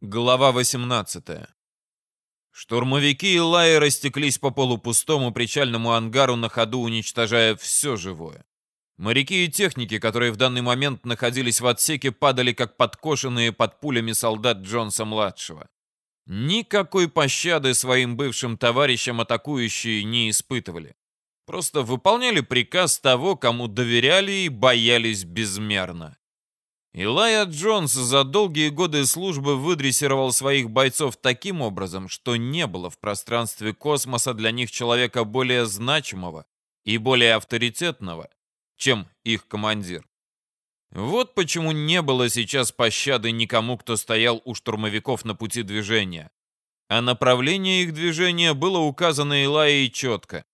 Глава 18. Штурмовики и лаи растеклись по полупустому причальному ангару на ходу, уничтожая все живое. Моряки и техники, которые в данный момент находились в отсеке, падали как подкошенные под пулями солдат Джонса-младшего. Никакой пощады своим бывшим товарищам атакующие не испытывали. Просто выполняли приказ того, кому доверяли и боялись безмерно. Илайя Джонс за долгие годы службы выдрессировал своих бойцов таким образом, что не было в пространстве космоса для них человека более значимого и более авторитетного, чем их командир. Вот почему не было сейчас пощады никому, кто стоял у штурмовиков на пути движения. А направление их движения было указано Илайей четко.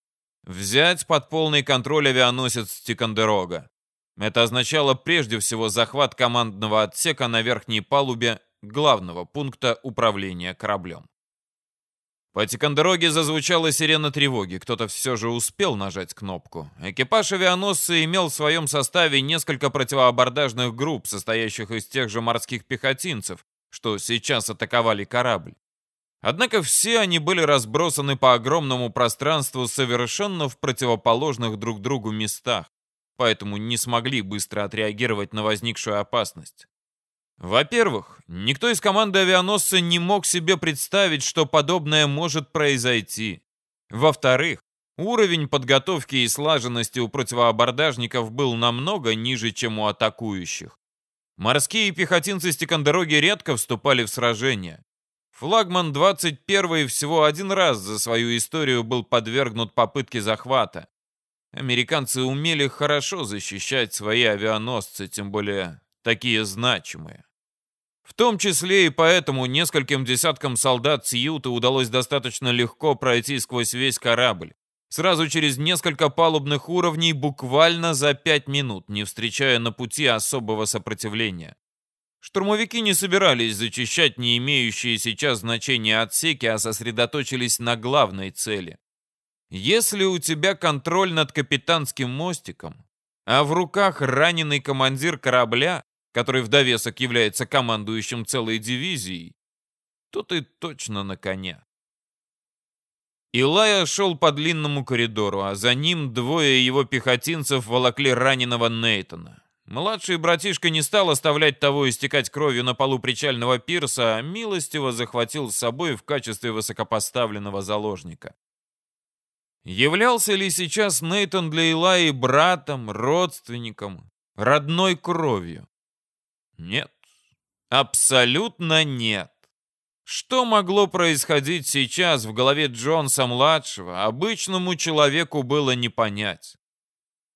Взять под полный контроль авианосец Тикандерога. Это означало прежде всего захват командного отсека на верхней палубе главного пункта управления кораблем. По Тикандероге зазвучала сирена тревоги. Кто-то все же успел нажать кнопку. Экипаж авианосца имел в своем составе несколько противоабордажных групп, состоящих из тех же морских пехотинцев, что сейчас атаковали корабль. Однако все они были разбросаны по огромному пространству совершенно в противоположных друг другу местах поэтому не смогли быстро отреагировать на возникшую опасность. Во-первых, никто из команды авианосца не мог себе представить, что подобное может произойти. Во-вторых, уровень подготовки и слаженности у противоабордажников был намного ниже, чем у атакующих. Морские пехотинцы с Тикандероги редко вступали в сражения. Флагман 21 всего один раз за свою историю был подвергнут попытке захвата. Американцы умели хорошо защищать свои авианосцы, тем более такие значимые. В том числе и поэтому нескольким десяткам солдат Сьюта удалось достаточно легко пройти сквозь весь корабль. Сразу через несколько палубных уровней буквально за пять минут, не встречая на пути особого сопротивления. Штурмовики не собирались зачищать не имеющие сейчас значения отсеки, а сосредоточились на главной цели. Если у тебя контроль над капитанским мостиком, а в руках раненый командир корабля, который в довесок является командующим целой дивизией, то ты точно на коне. Илая шел по длинному коридору, а за ним двое его пехотинцев волокли раненого Нейтона. Младший братишка не стал оставлять того истекать кровью на полу причального пирса, а милостиво захватил с собой в качестве высокопоставленного заложника. Являлся ли сейчас Нейтон для Илаи братом, родственником, родной кровью? Нет. Абсолютно нет. Что могло происходить сейчас в голове Джонса-младшего, обычному человеку было не понять.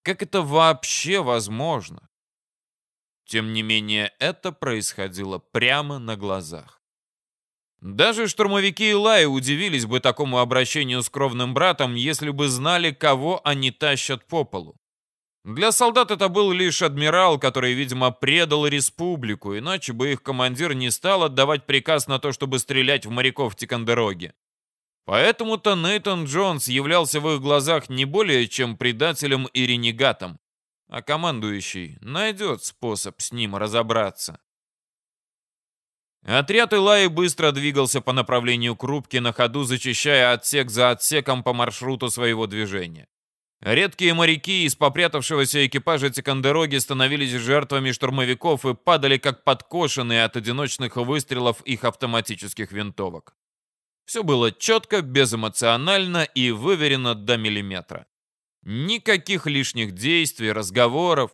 Как это вообще возможно? Тем не менее, это происходило прямо на глазах. Даже штурмовики Илаи удивились бы такому обращению с кровным братом, если бы знали, кого они тащат по полу. Для солдат это был лишь адмирал, который, видимо, предал республику, иначе бы их командир не стал отдавать приказ на то, чтобы стрелять в моряков Тикандероги. Поэтому-то Нейтан Джонс являлся в их глазах не более чем предателем и ренегатом, а командующий найдет способ с ним разобраться. Отряд Илаи быстро двигался по направлению к рубке, на ходу зачищая отсек за отсеком по маршруту своего движения. Редкие моряки из попрятавшегося экипажа Тикандероги становились жертвами штурмовиков и падали как подкошенные от одиночных выстрелов их автоматических винтовок. Все было четко, безэмоционально и выверено до миллиметра. Никаких лишних действий, разговоров.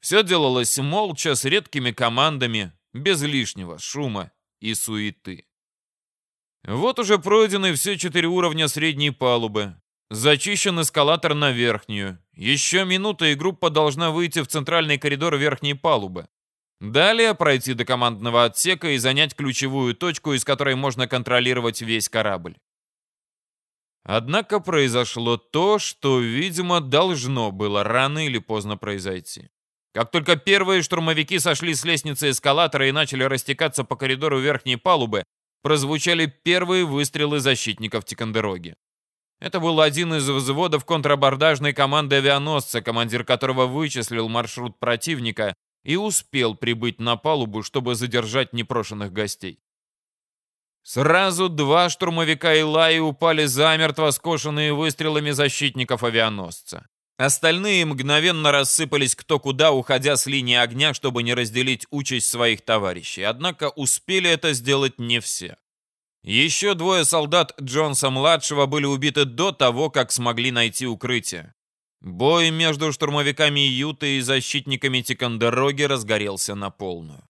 Все делалось молча, с редкими командами, без лишнего шума и суеты. Вот уже пройдены все четыре уровня средней палубы. Зачищен эскалатор на верхнюю. Еще минута, и группа должна выйти в центральный коридор верхней палубы. Далее пройти до командного отсека и занять ключевую точку, из которой можно контролировать весь корабль. Однако произошло то, что, видимо, должно было рано или поздно произойти. Как только первые штурмовики сошли с лестницы эскалатора и начали растекаться по коридору верхней палубы, прозвучали первые выстрелы защитников Тикандероги. Это был один из взводов контрабордажной команды авианосца, командир которого вычислил маршрут противника и успел прибыть на палубу, чтобы задержать непрошенных гостей. Сразу два штурмовика Илаи упали замертво, скошенные выстрелами защитников авианосца. Остальные мгновенно рассыпались кто куда, уходя с линии огня, чтобы не разделить участь своих товарищей. Однако успели это сделать не все. Еще двое солдат Джонса-младшего были убиты до того, как смогли найти укрытие. Бой между штурмовиками Юты и защитниками Тикандероги разгорелся на полную.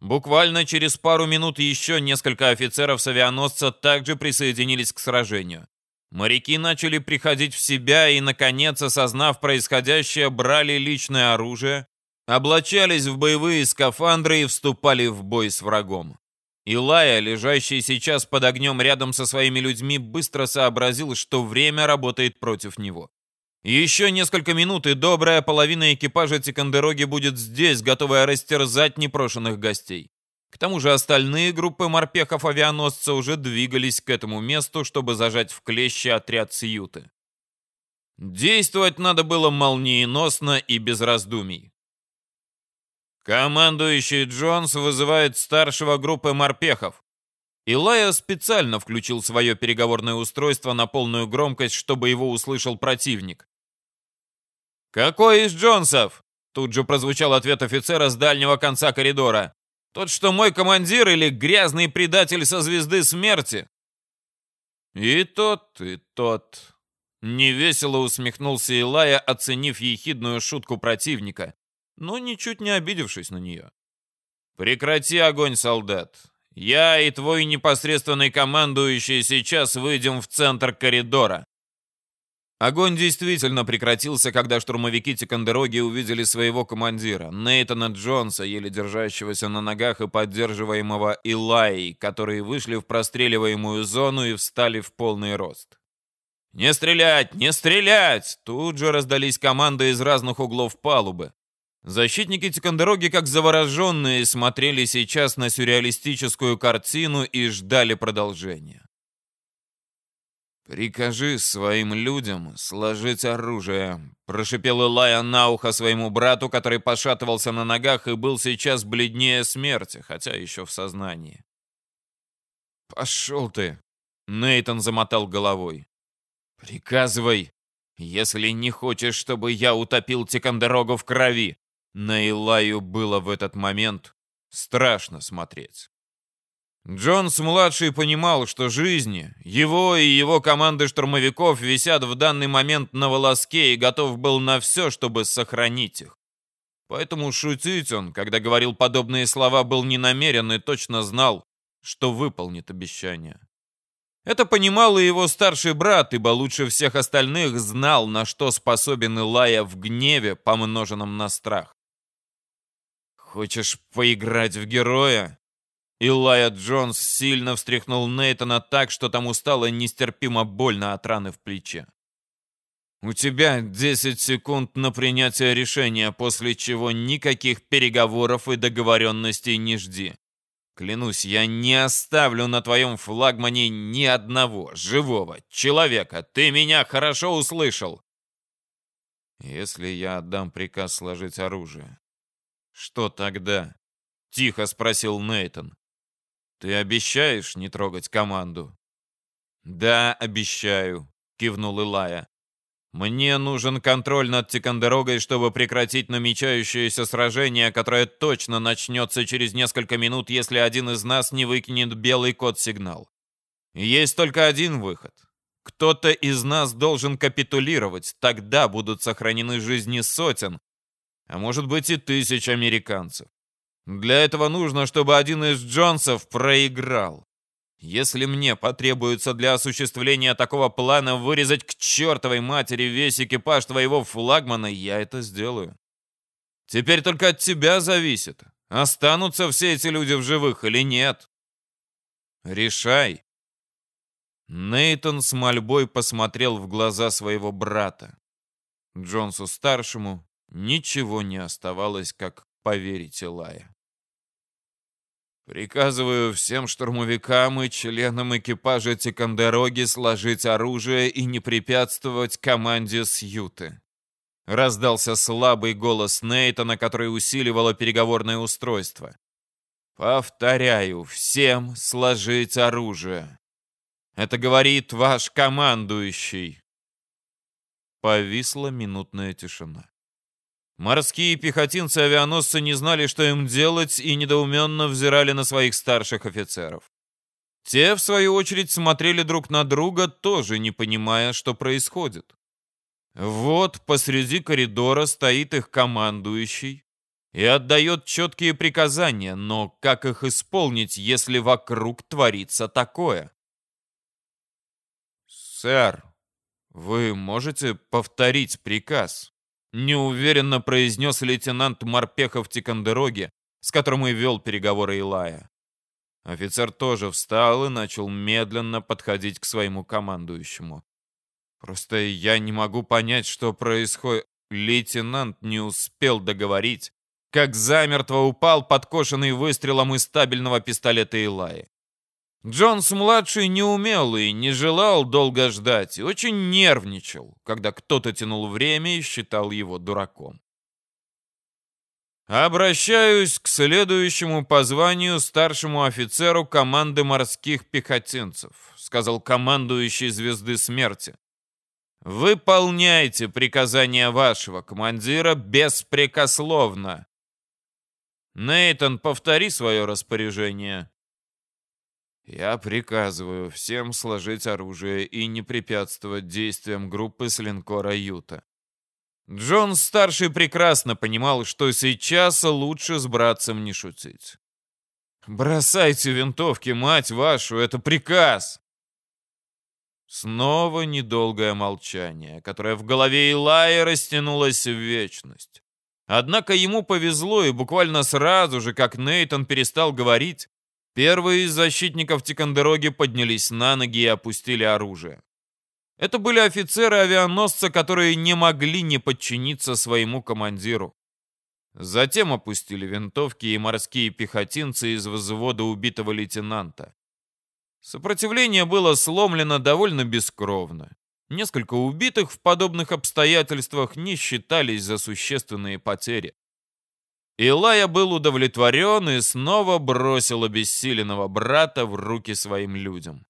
Буквально через пару минут еще несколько офицеров с авианосца также присоединились к сражению. Моряки начали приходить в себя и, наконец, осознав происходящее, брали личное оружие, облачались в боевые скафандры и вступали в бой с врагом. Илая, лежащий сейчас под огнем рядом со своими людьми, быстро сообразил, что время работает против него. Еще несколько минут, и добрая половина экипажа Тикандероги будет здесь, готовая растерзать непрошенных гостей. К тому же остальные группы морпехов-авианосца уже двигались к этому месту, чтобы зажать в клещи отряд Сьюты. Действовать надо было молниеносно и без раздумий. Командующий Джонс вызывает старшего группы морпехов. Илая специально включил свое переговорное устройство на полную громкость, чтобы его услышал противник. «Какой из Джонсов?» Тут же прозвучал ответ офицера с дальнего конца коридора. «Тот, что мой командир или грязный предатель со звезды смерти?» «И тот, и тот», — невесело усмехнулся Илая, оценив ехидную шутку противника, но ничуть не обидевшись на нее. «Прекрати огонь, солдат. Я и твой непосредственный командующий сейчас выйдем в центр коридора. Огонь действительно прекратился, когда штурмовики Тикандероги увидели своего командира, Нейтана Джонса, еле держащегося на ногах и поддерживаемого Илай, которые вышли в простреливаемую зону и встали в полный рост. «Не стрелять! Не стрелять!» Тут же раздались команды из разных углов палубы. Защитники Тикандероги, как завороженные, смотрели сейчас на сюрреалистическую картину и ждали продолжения. «Прикажи своим людям сложить оружие», — прошипел Илая на ухо своему брату, который пошатывался на ногах и был сейчас бледнее смерти, хотя еще в сознании. «Пошел ты!» — Нейтон замотал головой. «Приказывай, если не хочешь, чтобы я утопил Тикандерогу в крови!» На Илаю было в этот момент страшно смотреть. Джонс-младший понимал, что жизни его и его команды штурмовиков висят в данный момент на волоске и готов был на все, чтобы сохранить их. Поэтому шутить он, когда говорил подобные слова, был не намерен и точно знал, что выполнит обещание. Это понимал и его старший брат, ибо лучше всех остальных знал, на что способен Илая в гневе, помноженном на страх. «Хочешь поиграть в героя?» Илая Джонс сильно встряхнул Нейтана так, что тому стало нестерпимо больно от раны в плече. «У тебя 10 секунд на принятие решения, после чего никаких переговоров и договоренностей не жди. Клянусь, я не оставлю на твоем флагмане ни одного живого человека. Ты меня хорошо услышал?» «Если я отдам приказ сложить оружие, что тогда?» — тихо спросил Нейтон. «Ты обещаешь не трогать команду?» «Да, обещаю», — кивнул Илая. «Мне нужен контроль над Тикандерогой, чтобы прекратить намечающееся сражение, которое точно начнется через несколько минут, если один из нас не выкинет белый код-сигнал. Есть только один выход. Кто-то из нас должен капитулировать, тогда будут сохранены жизни сотен, а может быть и тысяч американцев. Для этого нужно, чтобы один из Джонсов проиграл. Если мне потребуется для осуществления такого плана вырезать к чертовой матери весь экипаж твоего флагмана, я это сделаю. Теперь только от тебя зависит, останутся все эти люди в живых или нет. Решай. Нейтон с мольбой посмотрел в глаза своего брата. Джонсу-старшему ничего не оставалось, как поверить Илая. Приказываю всем штурмовикам и членам экипажа Тикандероги сложить оружие и не препятствовать команде Сьюты. Раздался слабый голос Нейтана, который усиливало переговорное устройство. Повторяю, всем сложить оружие. Это говорит ваш командующий. Повисла минутная тишина. Морские пехотинцы-авианосцы не знали, что им делать, и недоуменно взирали на своих старших офицеров. Те, в свою очередь, смотрели друг на друга, тоже не понимая, что происходит. Вот посреди коридора стоит их командующий и отдает четкие приказания, но как их исполнить, если вокруг творится такое? «Сэр, вы можете повторить приказ?» Неуверенно произнес лейтенант Морпехов Тикандероги, с которым и вел переговоры Илая. Офицер тоже встал и начал медленно подходить к своему командующему. «Просто я не могу понять, что происходит...» Лейтенант не успел договорить, как замертво упал подкошенный выстрелом из стабильного пистолета Илаи. Джонс-младший не умел и не желал долго ждать, и очень нервничал, когда кто-то тянул время и считал его дураком. «Обращаюсь к следующему по званию старшему офицеру команды морских пехотинцев», сказал командующий «Звезды смерти». «Выполняйте приказания вашего командира беспрекословно». Нейтан, повтори свое распоряжение. Я приказываю всем сложить оружие и не препятствовать действиям группы с линкора Юта. Джон старший прекрасно понимал, что сейчас лучше с братцем не шутить. «Бросайте винтовки, мать вашу, это приказ!» Снова недолгое молчание, которое в голове Илая растянулось в вечность. Однако ему повезло, и буквально сразу же, как Нейтон перестал говорить, Первые из защитников Тикандероги поднялись на ноги и опустили оружие. Это были офицеры-авианосца, которые не могли не подчиниться своему командиру. Затем опустили винтовки и морские пехотинцы из взвода убитого лейтенанта. Сопротивление было сломлено довольно бескровно. Несколько убитых в подобных обстоятельствах не считались за существенные потери. Илая был удовлетворен и снова бросил обессиленного брата в руки своим людям.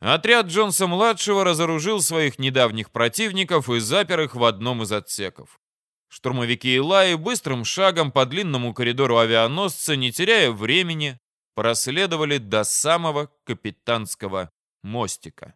Отряд Джонса-младшего разоружил своих недавних противников и запер их в одном из отсеков. Штурмовики Илаи быстрым шагом по длинному коридору авианосца, не теряя времени, проследовали до самого капитанского мостика.